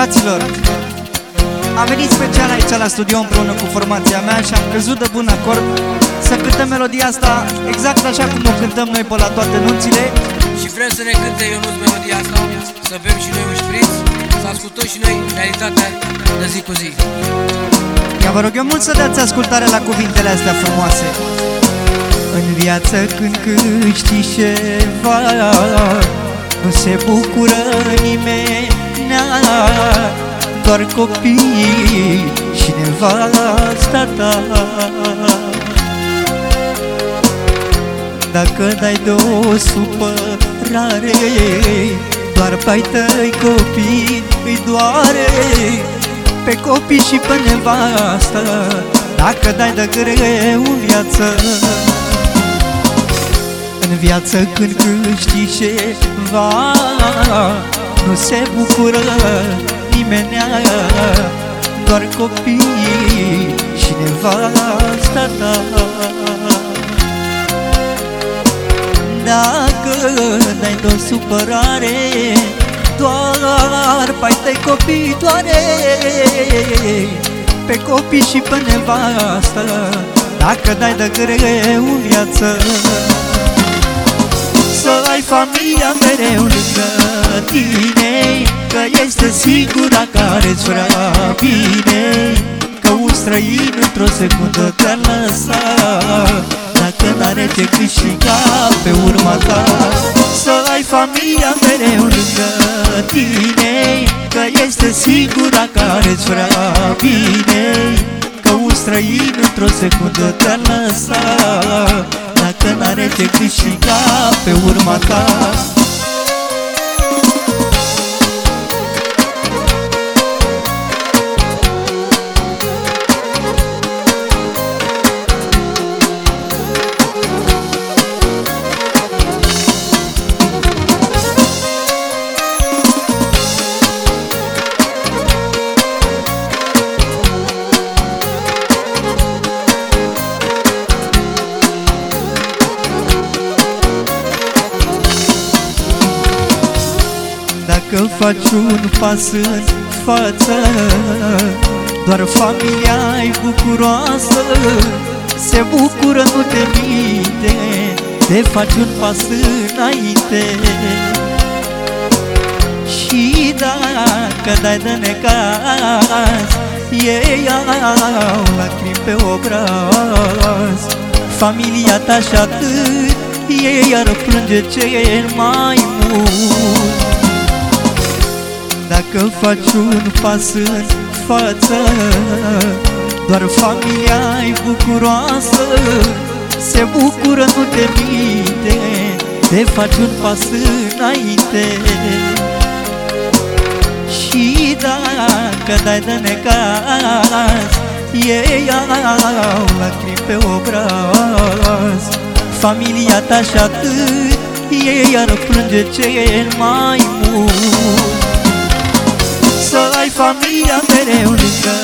Fraților, am venit special aici la studio împreună cu formația mea și am căzut de bun acord să cântăm melodia asta exact așa cum o cântăm noi pe la toate nunțile. Și vrem să ne cânte Ionuț melodia asta Să bem și noi un șpriț Să ascultăm și noi realitatea de zi cu zi. Ia vă rog eu mult să dați ascultare la cuvintele astea frumoase. În viață când câști ceva Nu se bucură nimeni Doar copii și nevasta ta. Dacă dai de o supărare Doar pe tăi copii îi doare. Pe copii și pe nevastă Dacă dai de greu în viață. În viață când câștigi ceva Nu se bucură nimeni Doar copii și nevasta ta. Dacă dai de o supărare Doar pai tăi copii doare. Pe copii și pe nevastă Dacă dai de greu în viață. Să ai familia mereu lângă tine. Că este singura care-ți vrea bine Că un străin într-o secundă te-ar lăsa Dacă n-are ce câștiga pe urma ta Să ai familia mereu lângă tine Că este singura care-ți vrea bine Că un străin într-o secundă te-ar lăsa Dacă n-are ce câștiga pe urma ta Dacă faci un pas în față Doar familia ai bucuroasă. Se bucură, nu te minte Te faci un pas înainte. Și dacă dai de necaz Ei au lacrimi pe obraz. Familia ta și atât Ei ar plânge cel mai mult dacă faci un pas în față Doar familia ai bucuroasă. Se bucură, nu te minte Te faci un pas înainte. Și dacă dai de necaz Ei au lacrimi pe obraz. Familia ta și atât Ei ar plânge cel mai mult. să ai familia mereu lângă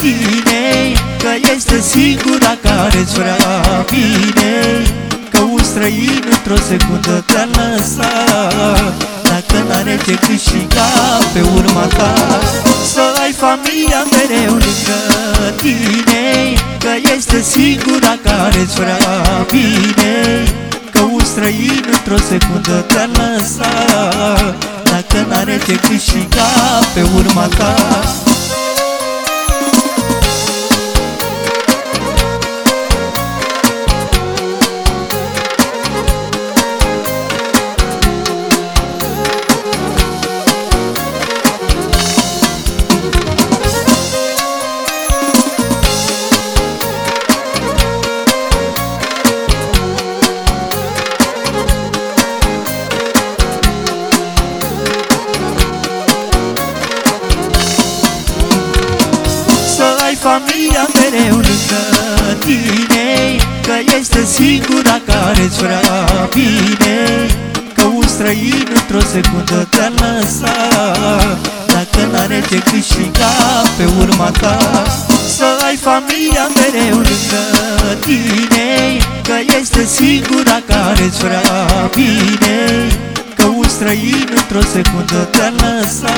tine Că este singura care-ți vrea bine Că un străin într-o secundă te-ar lăsa Dacă n-are ce câștiga pe urma ta Să ai familia mereu lângă tine Că este singura care-ți vrea bine Că un străin într-o secundă te-ar lăsa dacă n-are ce câștiga pe urma ta familia mereu lângă tine Că este singura care-ți vrea bine Că un străin într-o secundă te-ar lăsa Dacă n-are ce câștiga pe urma ta Să ai familia mereu lângă tine Că este singura care-ți vrea bine Că un străin într-o secundă te-ar lăsa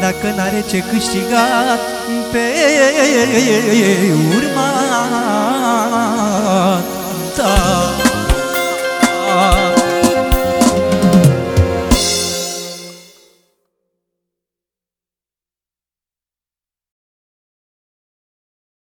Dacă n-are ce câștiga Pe urma ta